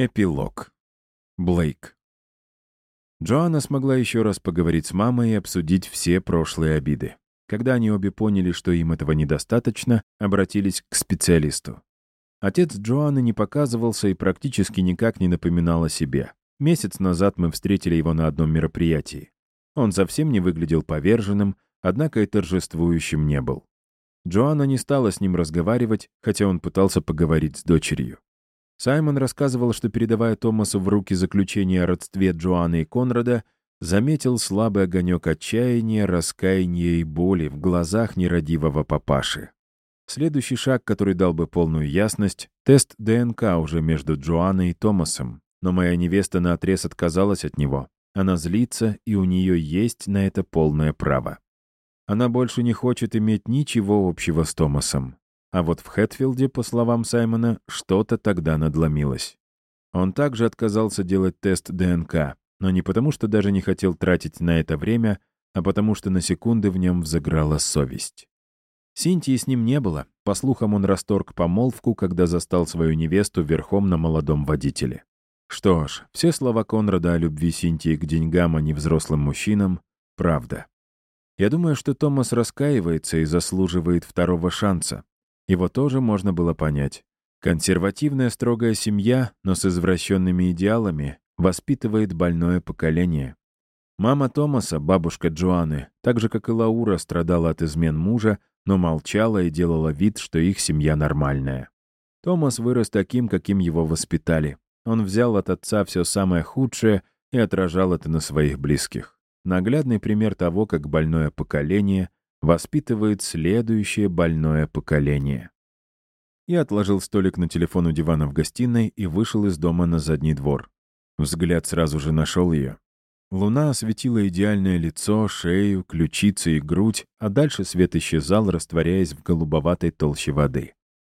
Эпилог. Блейк. Джоанна смогла еще раз поговорить с мамой и обсудить все прошлые обиды. Когда они обе поняли, что им этого недостаточно, обратились к специалисту. Отец Джоанны не показывался и практически никак не напоминал о себе. Месяц назад мы встретили его на одном мероприятии. Он совсем не выглядел поверженным, однако и торжествующим не был. Джоанна не стала с ним разговаривать, хотя он пытался поговорить с дочерью. Саймон рассказывал, что, передавая Томасу в руки заключение о родстве Джоанны и Конрада, заметил слабый огонек отчаяния, раскаяния и боли в глазах нерадивого папаши. Следующий шаг, который дал бы полную ясность — тест ДНК уже между Джоанной и Томасом. Но моя невеста наотрез отказалась от него. Она злится, и у нее есть на это полное право. Она больше не хочет иметь ничего общего с Томасом. А вот в Хэтфилде, по словам Саймона, что-то тогда надломилось. Он также отказался делать тест ДНК, но не потому, что даже не хотел тратить на это время, а потому что на секунды в нем взыграла совесть. Синтии с ним не было. По слухам, он расторг помолвку, когда застал свою невесту верхом на молодом водителе. Что ж, все слова Конрада о любви Синтии к деньгам, а не взрослым мужчинам — правда. Я думаю, что Томас раскаивается и заслуживает второго шанса. Его тоже можно было понять. Консервативная строгая семья, но с извращенными идеалами, воспитывает больное поколение. Мама Томаса, бабушка Джоанны, так же, как и Лаура, страдала от измен мужа, но молчала и делала вид, что их семья нормальная. Томас вырос таким, каким его воспитали. Он взял от отца все самое худшее и отражал это на своих близких. Наглядный пример того, как больное поколение воспитывает следующее больное поколение. Я отложил столик на телефон у дивана в гостиной и вышел из дома на задний двор. Взгляд сразу же нашел ее. Луна осветила идеальное лицо, шею, ключицы и грудь, а дальше свет исчезал, растворяясь в голубоватой толще воды.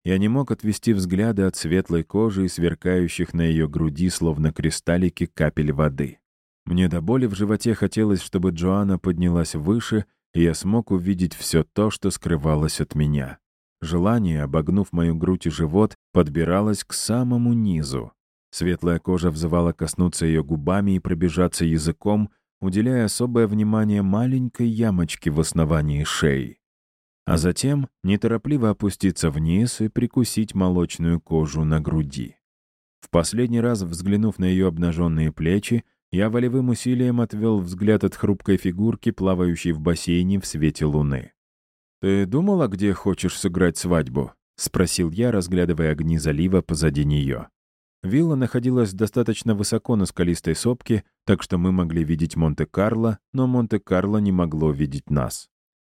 Я не мог отвести взгляды от светлой кожи и сверкающих на ее груди, словно кристаллики капель воды. Мне до боли в животе хотелось, чтобы Джоанна поднялась выше и я смог увидеть все то, что скрывалось от меня. Желание, обогнув мою грудь и живот, подбиралось к самому низу. Светлая кожа взывала коснуться ее губами и пробежаться языком, уделяя особое внимание маленькой ямочке в основании шеи. А затем неторопливо опуститься вниз и прикусить молочную кожу на груди. В последний раз, взглянув на ее обнаженные плечи, я волевым усилием отвел взгляд от хрупкой фигурки, плавающей в бассейне в свете луны. «Ты думала, где хочешь сыграть свадьбу?» — спросил я, разглядывая огни залива позади нее. Вилла находилась достаточно высоко на скалистой сопке, так что мы могли видеть Монте-Карло, но Монте-Карло не могло видеть нас.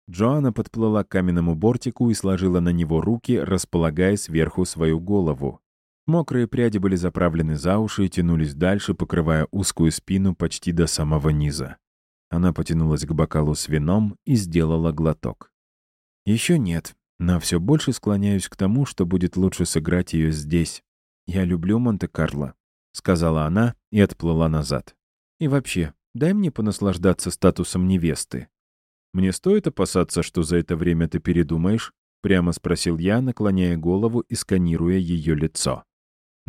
Джоанна подплыла к каменному бортику и сложила на него руки, располагая сверху свою голову. Мокрые пряди были заправлены за уши и тянулись дальше, покрывая узкую спину почти до самого низа. Она потянулась к бокалу с вином и сделала глоток. Еще нет, но все больше склоняюсь к тому, что будет лучше сыграть ее здесь. Я люблю Монте-Карло, сказала она и отплыла назад. И вообще, дай мне понаслаждаться статусом невесты. Мне стоит опасаться, что за это время ты передумаешь? Прямо спросил я, наклоняя голову и сканируя ее лицо.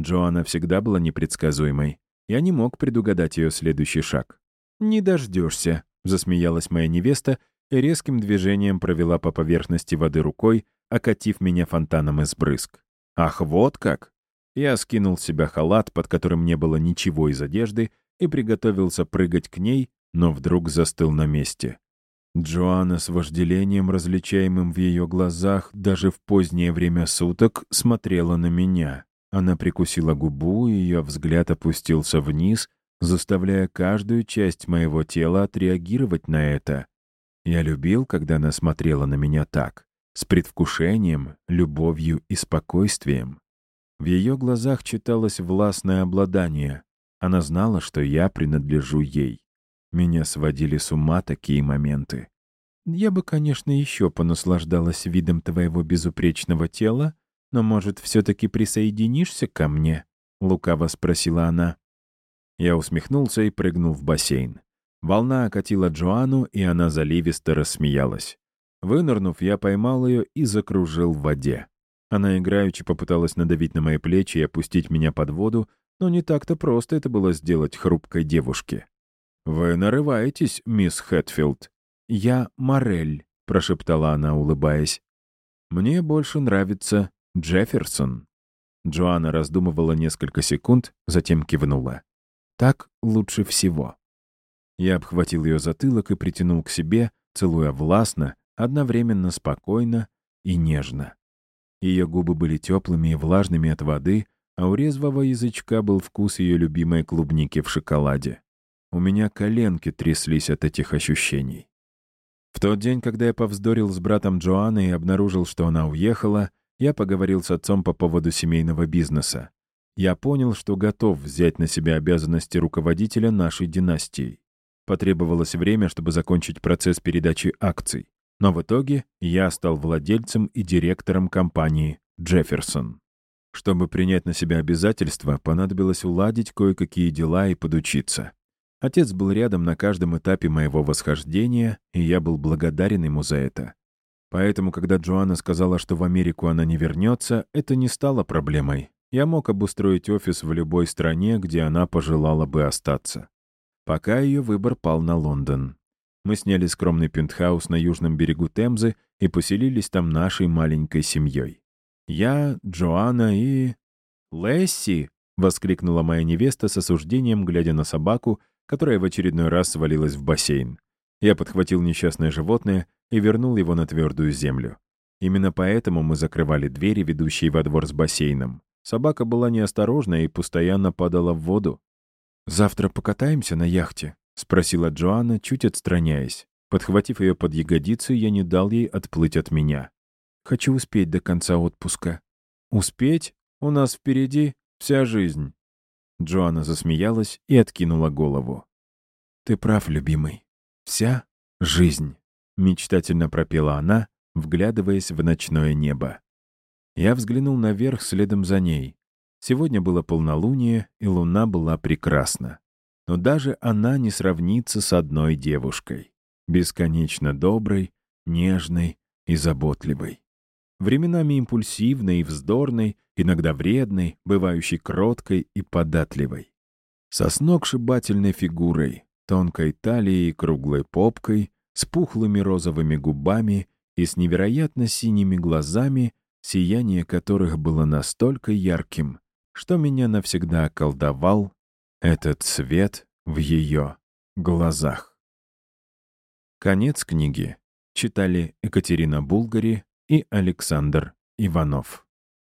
Джоанна всегда была непредсказуемой. Я не мог предугадать ее следующий шаг. «Не дождешься», — засмеялась моя невеста и резким движением провела по поверхности воды рукой, окатив меня фонтаном из брызг. «Ах, вот как!» Я скинул с себя халат, под которым не было ничего из одежды, и приготовился прыгать к ней, но вдруг застыл на месте. Джоанна с вожделением, различаемым в ее глазах, даже в позднее время суток, смотрела на меня. Она прикусила губу, и ее взгляд опустился вниз, заставляя каждую часть моего тела отреагировать на это. Я любил, когда она смотрела на меня так, с предвкушением, любовью и спокойствием. В ее глазах читалось властное обладание. Она знала, что я принадлежу ей. Меня сводили с ума такие моменты. Я бы, конечно, еще понаслаждалась видом твоего безупречного тела, но, может, все-таки присоединишься ко мне?» — лукаво спросила она. Я усмехнулся и прыгнул в бассейн. Волна окатила Джоанну, и она заливисто рассмеялась. Вынырнув, я поймал ее и закружил в воде. Она играючи попыталась надавить на мои плечи и опустить меня под воду, но не так-то просто это было сделать хрупкой девушке. «Вы нарываетесь, мисс Хэтфилд?» «Я Морель», — прошептала она, улыбаясь. «Мне больше нравится Джефферсон». Джоанна раздумывала несколько секунд, затем кивнула. «Так лучше всего». Я обхватил ее затылок и притянул к себе, целуя властно, одновременно спокойно и нежно. Ее губы были теплыми и влажными от воды, а у резвого язычка был вкус ее любимой клубники в шоколаде. У меня коленки тряслись от этих ощущений. В тот день, когда я повздорил с братом Джоанны и обнаружил, что она уехала, я поговорил с отцом по поводу семейного бизнеса. Я понял, что готов взять на себя обязанности руководителя нашей династии. Потребовалось время, чтобы закончить процесс передачи акций. Но в итоге я стал владельцем и директором компании «Джефферсон». Чтобы принять на себя обязательства, понадобилось уладить кое-какие дела и подучиться. Отец был рядом на каждом этапе моего восхождения, и я был благодарен ему за это. Поэтому, когда Джоанна сказала, что в Америку она не вернется, это не стало проблемой. Я мог обустроить офис в любой стране, где она пожелала бы остаться. Пока ее выбор пал на Лондон. Мы сняли скромный пентхаус на южном берегу Темзы и поселились там нашей маленькой семьей. Я, Джоанна и... «Лесси!» — воскликнула моя невеста с осуждением, глядя на собаку, которая в очередной раз свалилась в бассейн. Я подхватил несчастное животное и вернул его на твердую землю. Именно поэтому мы закрывали двери, ведущие во двор с бассейном. Собака была неосторожна и постоянно падала в воду. «Завтра покатаемся на яхте?» — спросила Джоанна, чуть отстраняясь. Подхватив ее под ягодицы, я не дал ей отплыть от меня. «Хочу успеть до конца отпуска». «Успеть? У нас впереди вся жизнь». Джоанна засмеялась и откинула голову. «Ты прав, любимый. Вся жизнь», — мечтательно пропела она, вглядываясь в ночное небо. Я взглянул наверх следом за ней. Сегодня было полнолуние, и луна была прекрасна но даже она не сравнится с одной девушкой, бесконечно доброй, нежной и заботливой. Временами импульсивной и вздорной, иногда вредной, бывающей кроткой и податливой. Со сногсшибательной фигурой, тонкой талией и круглой попкой, с пухлыми розовыми губами и с невероятно синими глазами, сияние которых было настолько ярким, что меня навсегда околдовал этот свет в ее глазах. Конец книги. Читали Екатерина Булгари и Александр Иванов.